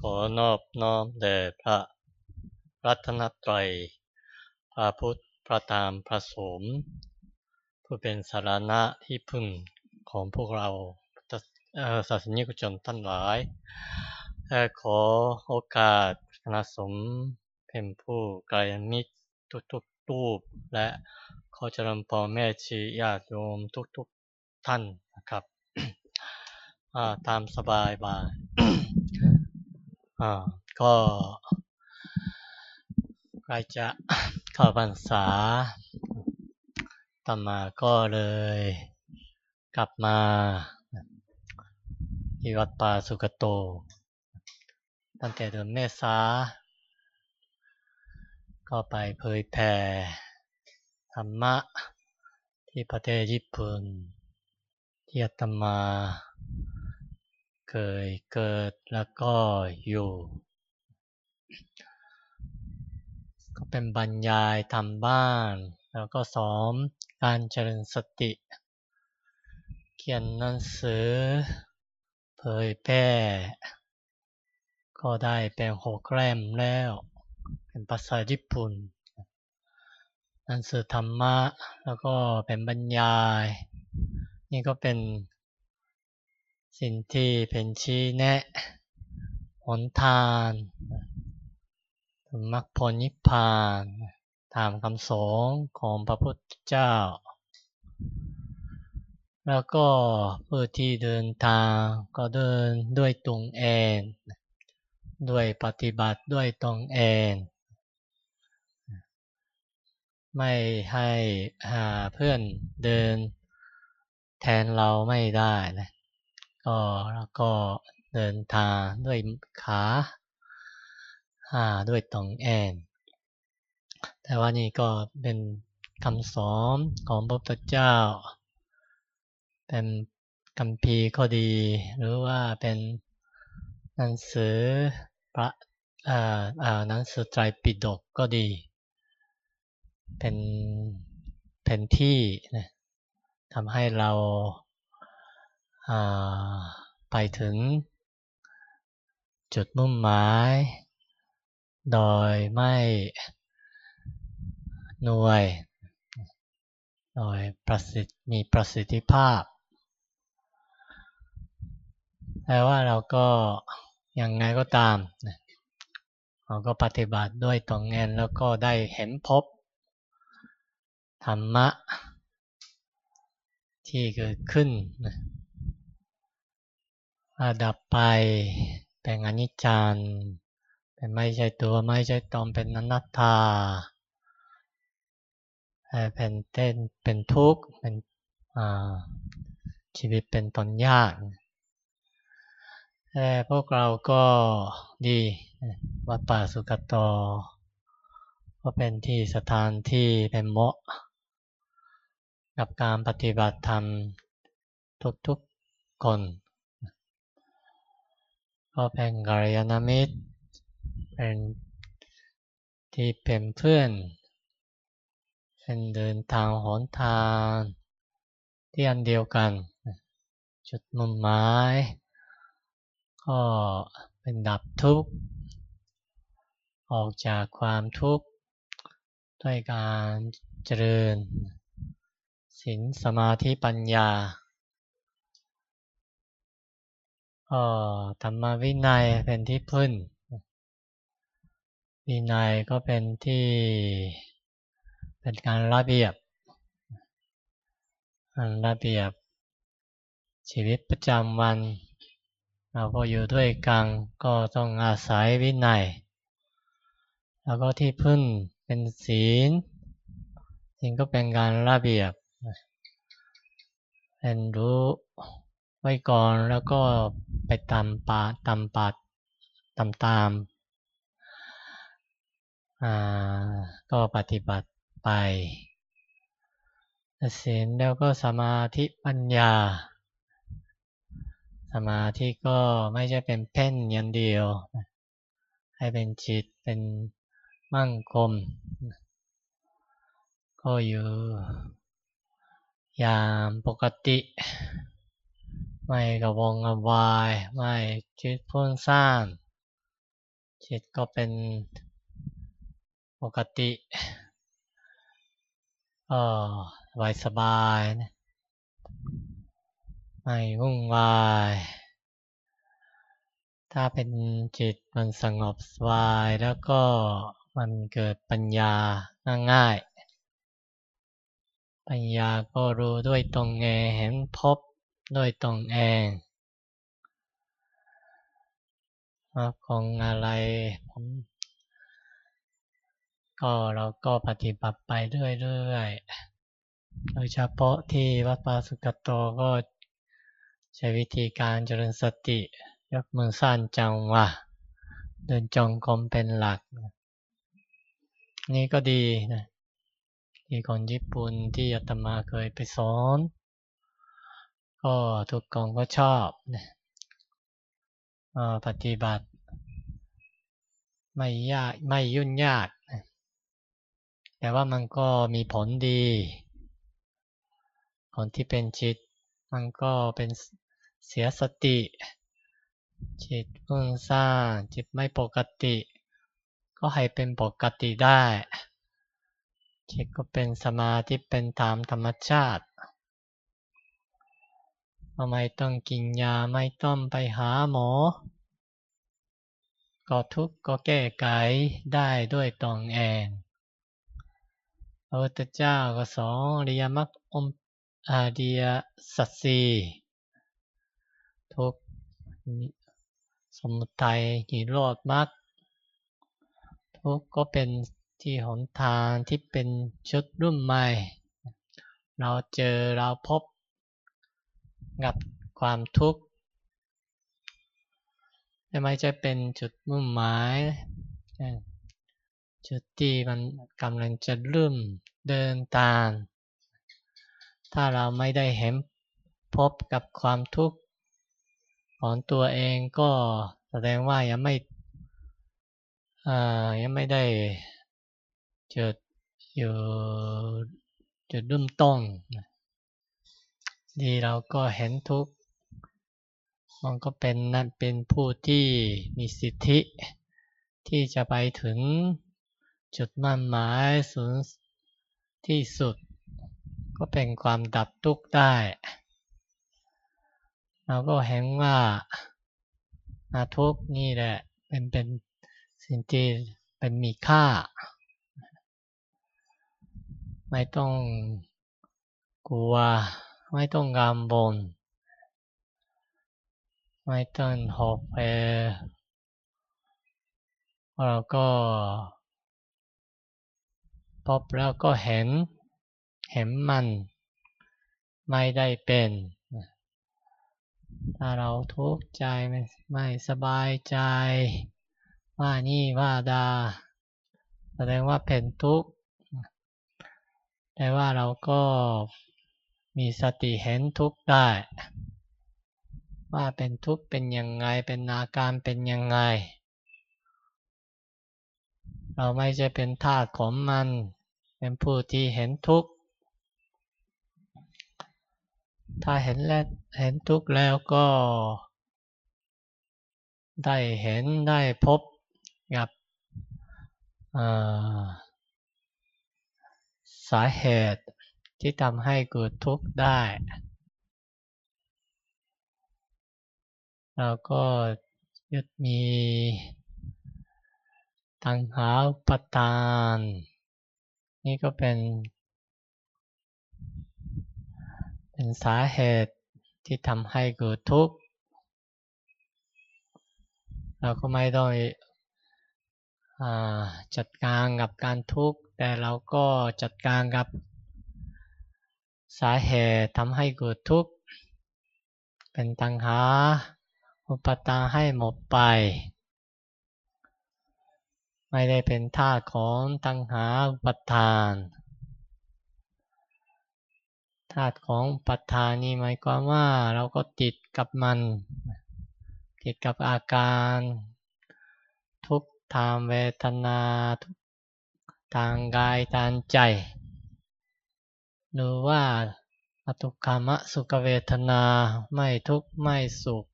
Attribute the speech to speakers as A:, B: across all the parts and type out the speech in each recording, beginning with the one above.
A: ขอนอบน้อมแด่พระรัตนตรัย พระพุทธ พระธรรม พระสงฆ์ผู้เป็นสารณะที่พึ่งของพวกเราศาสนิกชนท่านหลาย ขอโอกาสคณะสงฆ์เป็นผู้ไกลมิตรทุกๆรูป และขอเจริญพรแม่ชีญาติโยมทุกๆท่านนะครับตามสบายบาย ก็ใกล้จะเข้าพรรษาต่อมาก็เลยกลับมาที่วัดป่าสุกโต ตั้งแต่เดือนเมษา ก็ไปเผยแผ่ธรรมะที่ประเทศญี่ปุ่นที่อาตมา เคยเกิดแล้วก็อยู่ ก็เป็นบรรยายทำบ้าน แล้วก็สอนการเจริญสติ เขียนหนังสือ เผยแพร่ ก็ได้เป็นหกแรมแล้ว เป็นภาษาญี่ปุ่นหนังสือธรรมะ แล้วก็เป็นบรรยาย นี่ก็เป็น สิ่งที่เป็นชี้แนะหนทางถึงมรรคผลนิพพานตามคำสอนของพระพุทธเจ้า แล้วก็ผู้ที่เดินทางก็เดินด้วยตรงเองด้วยปฏิบัติด้วยตรงเองไม่ให้หาเพื่อนเดินแทนเราไม่ได้นะ ก็แล้วก็เดินทางด้วยขาด้วยตองแอน แต่ว่านี่ก็เป็นคำสอนของพระพุทธเจ้า เป็นคำพีก็ดี หรือว่าเป็นหนังสือพระหนังสือใจปิดกก็ดี เป็นเป็นที่นะทำให้เรา ไปถึง จุดมุ่งหมาย โดยไม่หน่วย โดยประสิทธิมีประสิทธิภาพ แต่ว่าเราก็ยังไงก็ตาม เราก็ปฏิบัติด้วยตรงเงินแล้วก็ได้เห็นพบ ธรรมะ ที่เกิดขึ้น ดับไป เป็นอนิจจังเป็นไม่ใช่ตัวไม่ใช่ตนเป็นอนัตตาเป็นเต้นเป็นทุกข์เป็นชีวิตเป็นตนยากแต่พวกเราก็ดีวัดป่าสุกโตก็เป็นที่สถานที่เป็นเหมาะ กับการปฏิบัติธรรมทุกๆคน ก็เป็นกัลยาณมิตร เป็นที่เป็นเพื่อน เป็นเดินทางหนทางที่อันเดียวกัน จุดมุ่งหมาย ก็เป็นดับทุกข์ ออกจากความทุกข์ ด้วยการเจริญศีลสมาธิปัญญาก็ ธรรมวินัยเป็นที่พึ่ง วินัยก็เป็นที่เป็นการระเบียบระเบียบ ชีวิตประจำวัน เราพออยู่ด้วยกันก็ต้องอาศัยวินัย แล้วก็ที่พึ่งเป็นศีลศีลก็เป็นการระเบียบเป็นรู้ ไว้ก่อนแล้วก็ไปตามปาตามปัดตามตามอ่าก็ปฏิบัติไปศีลแล้วก็สมาธิปัญญา สมาธิก็ไม่ใช่เป็นเพ่นอยันเดียว ให้เป็นจิตเป็นมั่งคม ก็อยู่อย่างปกติ ไม่กระวงกระวาย ไม่คิดพุ่งสร้างจิตก็เป็นปกติเออสบายสบายนะไม่วุ่นวาย ถ้าเป็นจิตมันสงบสบายแล้วก็มันเกิดปัญญาง่ายๆปัญญาก็รู้ด้วยตรงเงเห็นพบ ด้วยตรงเองว่าของอะไรผมก็เราก็ปฏิบัติไปเรื่อยๆ โดยเฉพาะที่วัดปาสุกโตก็ใช้วิธีการเจริญสติ ยกมือสั้นจังวะเดินจงกรมเป็นหลัก นี่ก็ดีนะที่คนญี่ปุ่นที่อาตมาเคยไปสอน ก็ทุกกองก็ชอบนะปฏิบัติ ไม่ยากไม่ยุ่งยาก แต่ว่ามันก็มีผลดี ผลที่เป็นจิต มันก็เป็นเสียสติ จิตพุ่งสร้าง จิตไม่ปกติ ก็ให้เป็นปกติได้ จิตก็เป็นสมาธิเป็นธรรมธรรมชาติ ไม่ต้องกินยาไม่ต้องไปหาหมอ ก็ทุกข์ก็แก้ไขได้ด้วยตนเองพระพุทธเจ้าก็สอนอริยมรรคอมอาเดียสัตสีทุกสมุทัยนิโรธมรรคทุกก็เป็นที่หนทางที่เป็นชุดรุ่นใหม่ เราเจอเราพบ กับความทุกข์ไม่ใช่เป็นจุดมุ่งหมาย จุดที่มันกำลังจะเริ่มเดินตาม ถ้าเราไม่ได้เห็นพบกับความทุกข์ของตัวเองก็แสดงว่ายังไม่ยังไม่ได้จุดอยู่จุดรุ่มต้น ดีเราก็เห็นทุกข์มันก็เป็นนั่นเป็นผู้ที่มีสิทธิ ที่จะไปถึงจุดมั่นหมายสูงที่สุด ก็เป็นความดับทุกข์ได้ เราก็เห็นว่าอาทุกข์นี่แหละเป็นเป็นสิ่งที่เป็นมีค่า ไม่ต้องกลัว ไม่ต้องกังวลไม่ต้องหอบเพเราก็พบแล้วก็เห็น เห็นมัน ไม่ได้เป็น ถ้าเราทุกข์ใจไม่สบายใจ ว่านี่ว่าดา แสดงว่าเป็นทุกข์แต่ว่าเราก็ มีสติเห็นทุกข์ได้ ว่าเป็นทุกข์เป็นยังไงเป็นอาการเป็นยังไง เราไม่ใช่เป็นทาสของมัน เป็นผู้ที่เห็นทุกข์ถ้าเห็นแล้วเห็นทุกข์แล้วก็ ได้เห็นได้พบกับสาเหตุ ที่ทำให้เกิดทุกข์ได้เราก็ยึดมีตังหาปทาน นี่ก็เป็น เป็นสาเหตุที่ทำให้เกิดทุกข์ เราก็ไม่ต้องจัดการกับการทุกข์ แต่เราก็จัดการกับ สาเหตุทำให้เกิดทุกข์เป็นตังหา อุปตาให้หมดไป ไม่ได้เป็นธาตุของตัณหาปัฏฐานธาตุของปัฏฐานนี่หมายความว่าเราก็ติดกับมัน ติดกับอาการ ทุกทางเวทนาทุกทางกายทางใจ หรือว่าอตุกามะสุขเวทนาไม่ทุกข์ไม่สุข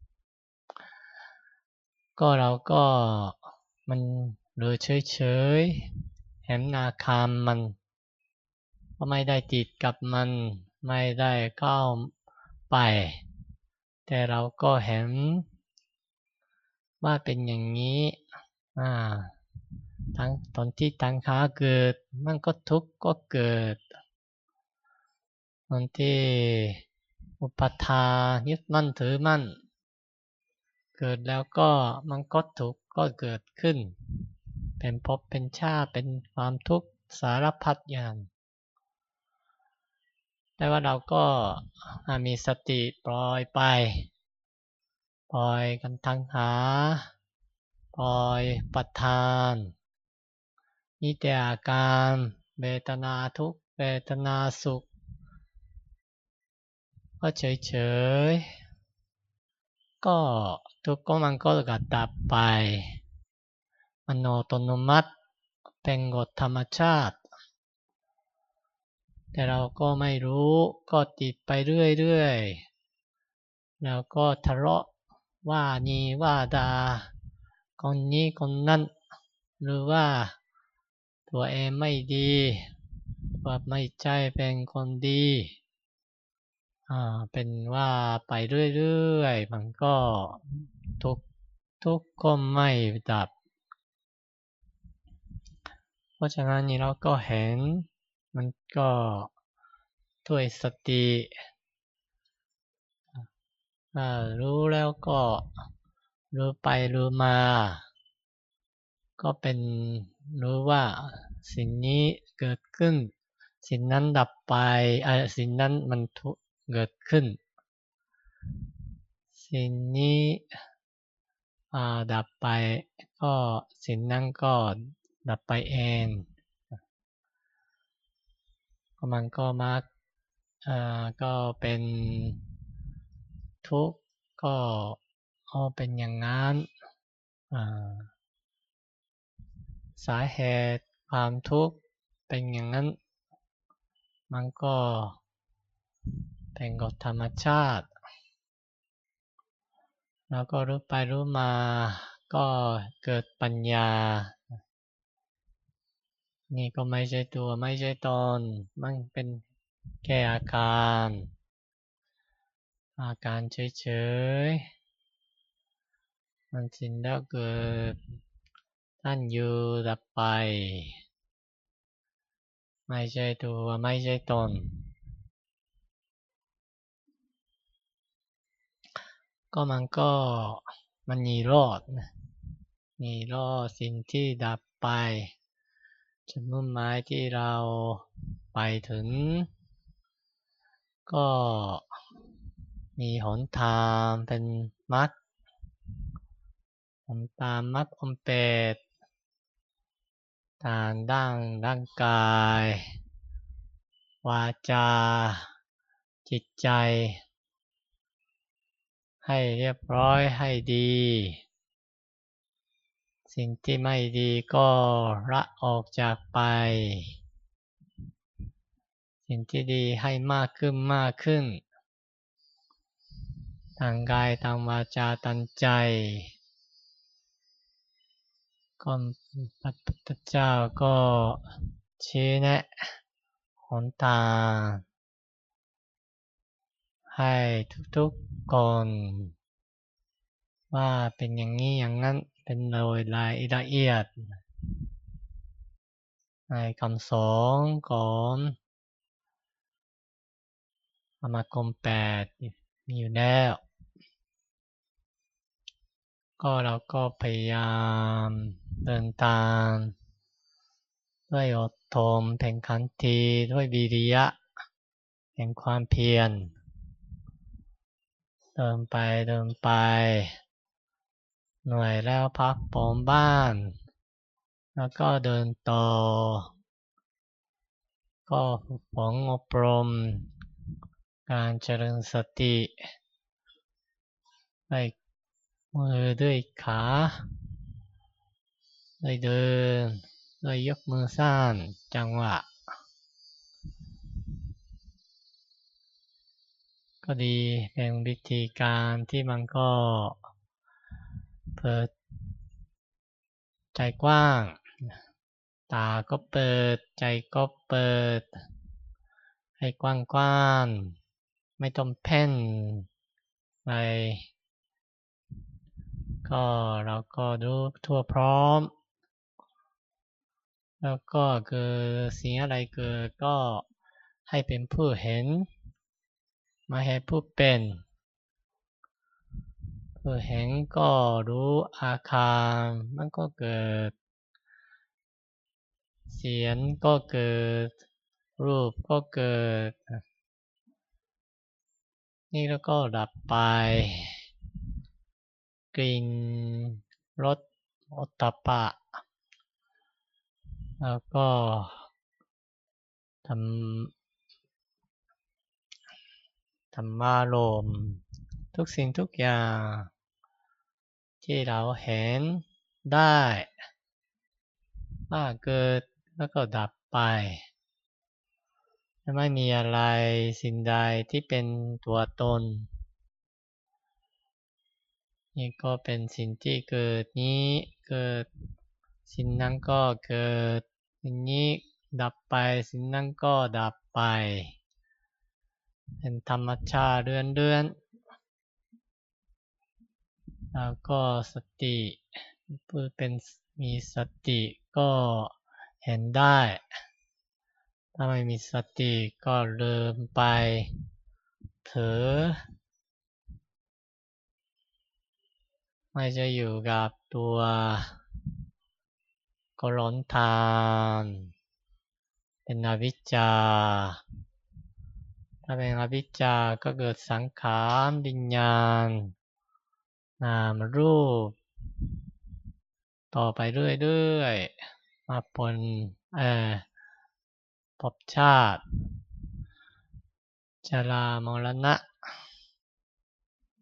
A: ก็เราก็มันหรือเฉยๆเห็นนาคามมัน ก็ไม่ได้ติดกับมันไม่ได้ก้าไป แต่เราก็เห็นว่าเป็นอย่างนี้อ่าทั้งตอนที่ตังขาเกิด มันก็ทุกข์ก็เกิด ตอนที่อุปทายึดมั่นถือมั่น เกิดแล้วก็มันก็ทุกข์ก็เกิดขึ้น เป็นภพเป็นชาเป็นความทุกข์สารพัดอย่าง แต่ว่าเราก็มีสติปล่อยไป ปล่อยกันทังหา ปล่อยปัทานมีแต่อาการเวทนาทุกเวทนาสุข ก็เฉยๆ ก็ทุกข์ก็มันก็กดับไปมโนตโนมัติเป็นกฎธรรมชาติ แต่เราก็ไม่รู้ก็ติดไปเรื่อยๆ แล้วก็ทะเลาะว่านี้ว่าดาคนนี้คนนั้น หรือว่าตัวเองไม่ดีว่าไม่ใช่เป็นคนดี เป็นว่าไปเรื่อยๆ มันก็ทุกทุกก็ไม่ดับ เพราะฉะนั้นนี่เราก็เห็นมันก็ด้วยสติรู้แล้วก็รู้ไปรู้มา ก็เป็นรู้ว่าสิ่งนี้เกิดขึ้น สิ่งนั้นดับไปไอสิ่งนั้นมันทุ เกิดขึ้น สิ่งนี้ดับไปก็สิ่งนั้นก็ดับไปเองก็มันก็มาก็เป็นทุกข์ก็เป็นอย่างนั้นสาเหตุความทุกข์เป็นอย่างนั้น มันก็ เป็นกฎธรรมชาติ แล้วก็รู้ไปรู้มาก็เกิดปัญญา นี่ก็ไม่ใช่ตัวไม่ใช่ตน มันเป็นแค่อาการ อาการเฉยๆ มันสินแล้วเกิดตั้นอยู่ดับไป ไม่ใช่ตัวไม่ใช่ตน ก็มันก็มันมีรอดมีรอดสิ่งที่ดับไปจุดมุ่งหมายที่เราไปถึง ก็มีหนทางเป็นมัดหนตามมัดอมเปดทางด้านร่างกาย วาจา จิตใจ ให้เรียบร้อยให้ดี สิ่งที่ไม่ดีก็ละออกจากไป สิ่งที่ดีให้มากขึ้นมากขึ้น ทางกายทางวาจาตังใจก็พระพุทธเจ้าก็ชี้แนะหนทาง ให้ทุกๆคน ว่าเป็นอย่างนี้อย่างนั้นเป็นโดยรายละเอียด ในคำสอนของธรรมกรมแปดมีอยู่แล้วก็เราก็พยายามเดินตามด้วยอดทนแผ่งขันทีด้วยวิริยะแห่งความเพียร เดินไปเดินไป หน่วยแล้วพักปอมบ้าน แล้วก็เดินต่อ ก็ฝึกฝนอบรม การเจริญสติไปมือด้วยขาด้วยเดินด้วยยกมือสั้นจังหวะ ก็ดีเป็นวิธีการที่มันก็เปิดใจกว้าง ตาก็เปิด ใจก็เปิด ให้กว้างๆไม่ต้องเพ่นไปก็เราก็ดูทั่วพร้อม แล้วก็เกิดสิ่งอะไรเกิดก็ให้เป็นผู้เห็น ม่ให้ผู้เป็นผู้เห็นก็รู้อาคารมันก็เกิด เสียงก็เกิด รูปก็เกิด นี่แล้วก็ดับไป กลิ่นรสอตปะ แล้วก็ทำ ธรรมารมทุกสิ่งทุกอย่าง ที่เราเห็นได้ว่าเกิดแล้วก็ดับไป ไม่มีอะไรสิ่งใดที่เป็นตัวตน นี่ก็เป็นสิ่งที่เกิดนี้เกิด สิ่งนั้นก็เกิดสิ่งนี้ดับไป สิ่งนั้นก็ดับไป เป็นธรรมชาติเรื่อนๆแล้วก็สติเพื่อเป็นมีสติก็เห็นได้ ถ้าไม่มีสติก็ลืมไปเผลอไม่จะอยู่กับตัวก็หลนทาน เป็นอวิชชา ถ้าเป็นอวิชชาก็เกิดสังขารวิญญาณ นามรูป ต่อไปเรื่อยๆมาปนเอ่อภพชาติชรามรณะ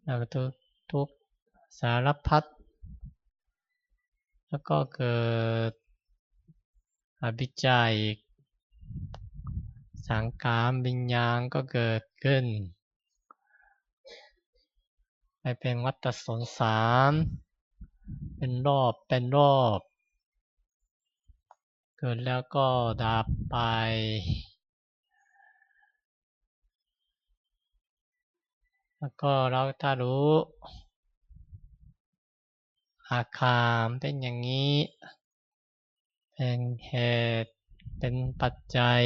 A: แล้วก็ทุกทุกสารพัดแล้วก็เกิดอภิจัย สังขารวิญญาณก็เกิดขึ้น ไปเป็นวัฏสงสารเป็นรอบเป็นรอบ เกิดแล้วก็ดับไป แล้วก็เราถ้ารู้อาคารเป็นอย่างนี้ เป็นเหตุ เป็นปัจจัย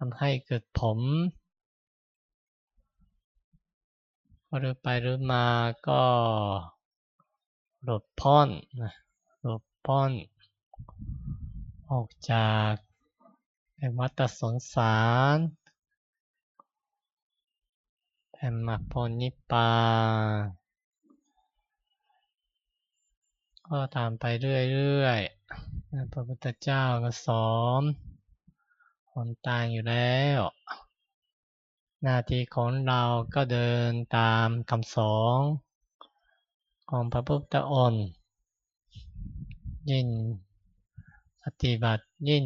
A: ทำให้เกิดผมพอหรือไปหรือมาก็หลบพ้นะหลบพ้นออกจากเป็นวัฏสงสารเป็นมรรคผลนิพพานก็ตามไปเรื่อยๆพระพุทธเจ้าก็สอน หนตางอยู่แล้ว หน้าที่ของเราก็เดินตามคำสอนของพระพุทธองค์ยิ่งปฏิบัติยิ่ง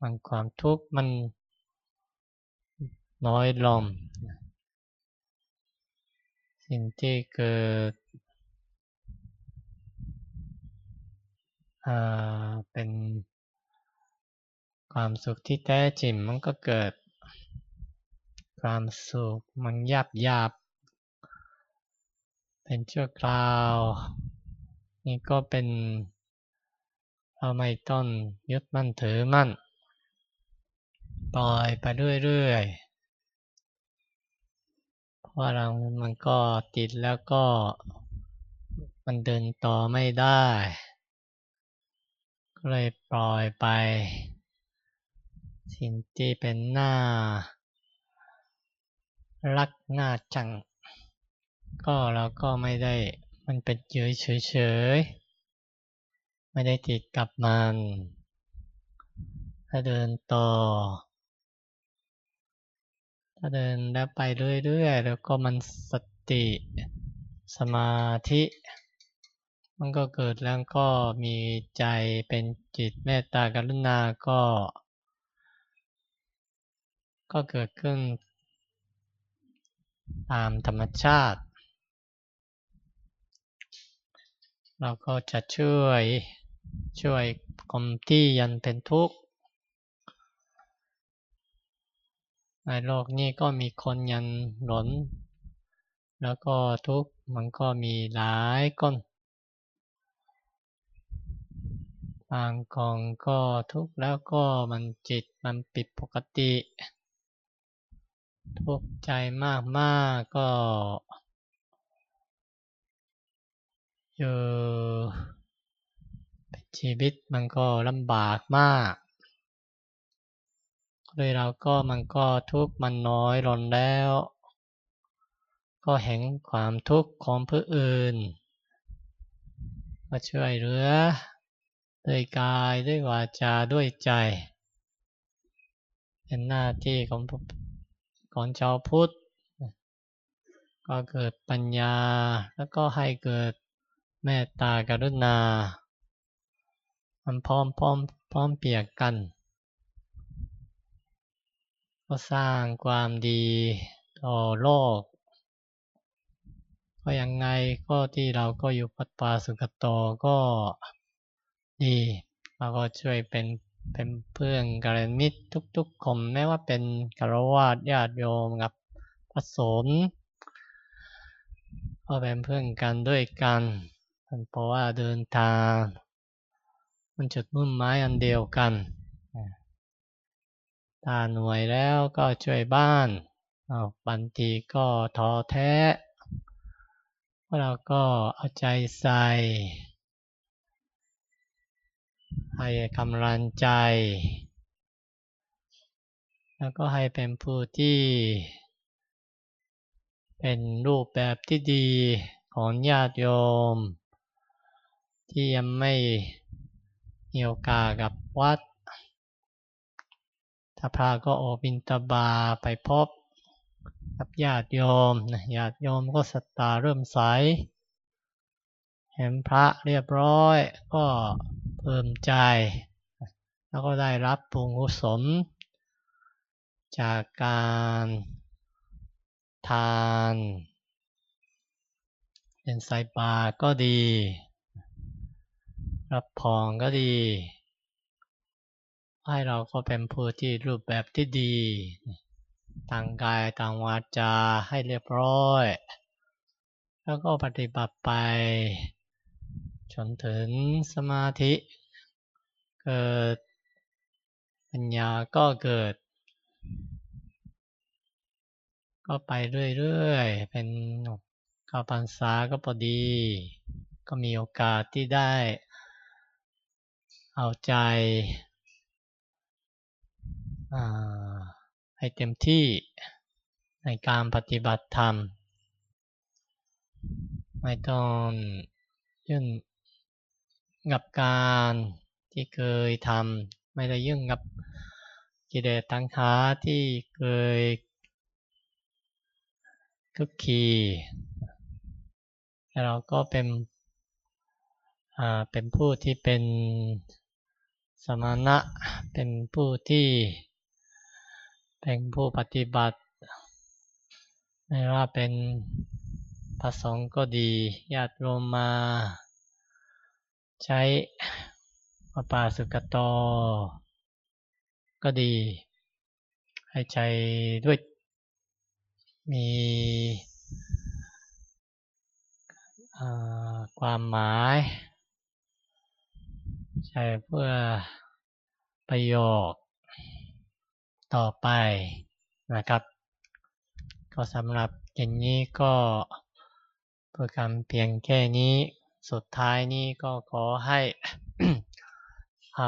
A: มันความทุกข์มันน้อยลงสิ่งที่เกิดเป็น ความสุขที่แท้จริงมันก็เกิด ความสุขมันยับยับเป็นชั่วคราว นี่ก็เป็นเราไม่ต้องยึดมั่นถือมั่น ปล่อยไปเรื่อยๆเพราะเรามันก็ติดแล้วก็ มันเดินต่อไม่ได้ ก็เลยปล่อยไป สิ่งที่เป็นหน้า รักหน้าจัง ก็เราก็ไม่ได้มันเป็นเฉยเฉยไม่ได้ติดกับมัน ถ้าเดินต่อ ถ้าเดินแล้วไปเรื่อยๆ แล้วก็มันสติสมาธิมันก็เกิดแล้วก็มีใจเป็นจิตเมตตากรุณาก็ ก็เกิดขึ้น ตามธรรมชาติ เราก็จะช่วยช่วยคนที่ยังเป็นทุกข์ ในโลกนี้ก็มีคนยันหลน แล้วก็ทุกข์มันก็มีหลายคนบางกองก็ทุกข์แล้วก็มันจิตมันปิดปกติ ทุกข์ใจมากๆก็อยู่ชีวิตมันก็ลำบากมากเลยเราก็มันก็ทุกข์มันน้อยลงแล้ว ก็เห็นความทุกข์ของผู้อื่นก็ช่วยเหลือด้วยกายด้วยวาจาด้วยใจ เป็นหน้าที่ของ ของชาวพุทธก็เกิดปัญญาแล้วก็ให้เกิดเมตตากรุณา มันพร้อมพร้อมพร้อมเปียกกัน ก็สร้างความดีต่อโลก ก็ยังไงก็ที่เราก็อยู่ปัตปาสุกโตก็ดีเราก็ช่วยเป็น เป็นเพื่อนกัลยาณมิตรทุกๆคนไม่ว่าเป็นกรวาดญาติโยมกับผสมก็เป็นเพื่อนกันด้วยกันเพราะว่าเดินทางมันจุดมุ่งหมายอันเดียวกันถ้าหน่วยแล้วก็ช่วยบ้านบางทีก็ท้อแท้เราก็เอาใจใส่ ให้กำลังใจ แล้วก็ให้เป็นผู้ที่ เป็นรูปแบบที่ดีของญาติโยม ที่ยังไม่มีโอกาสกับวัด ถ้าพระก็อบินตบาไปพบกับญาติโยมญาติโยมก็สตาเริ่มใส เห็นพระเรียบร้อยก็เพิ่มใจ แล้วก็ได้รับปุงกุศลจากการทาน เป็นไซปาก็ดี รับพองก็ดี ให้เราก็เป็นผู้ที่รูปแบบที่ดีต่างกายต่างวาจาให้เรียบร้อย แล้วก็ปฏิบัติไป จนถึงสมาธิเกิด ปัญญาก็เกิด ก็ไปเรื่อยๆ เป็นข้าพรรษาก็พอดี ก็มีโอกาสที่ได้ เอาใจให้เต็มที่ในการปฏิบัติธรรม ไม่ต้องยุ่ง กับการที่เคยทำไม่ได้ยุ่งกับกิเลสตังขาที่เคยคึกคีเราก็เป็นเป็นผู้ที่เป็นสมณะเป็นผู้ที่เป็นผู้ปฏิบัติ ไม่ว่าเป็นพระสงฆ์ก็ดีญาติโยมมา ใช้ปปาสุกโต ก็ดี ให้ใจด้วยมีความหมาย ใช้เพื่อประโยชน์ต่อไปนะครับ ก็สำหรับอย่างนี้ก็เพื่อการเพียงแค่นี้ สุดท้ายนี้ก็ขอให้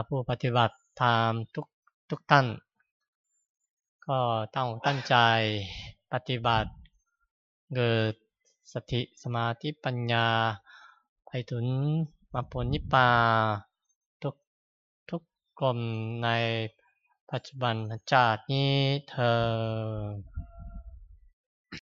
A: ผู้ปฏิบัติธรรมทุกทุกท่าน ก็ต้องตั้งใจปฏิบัติเกิดสติสมาธิปัญญาไปถึงมาผลนิพพานทุกทุกกลมในปัจจุบันชาตินี้เธอ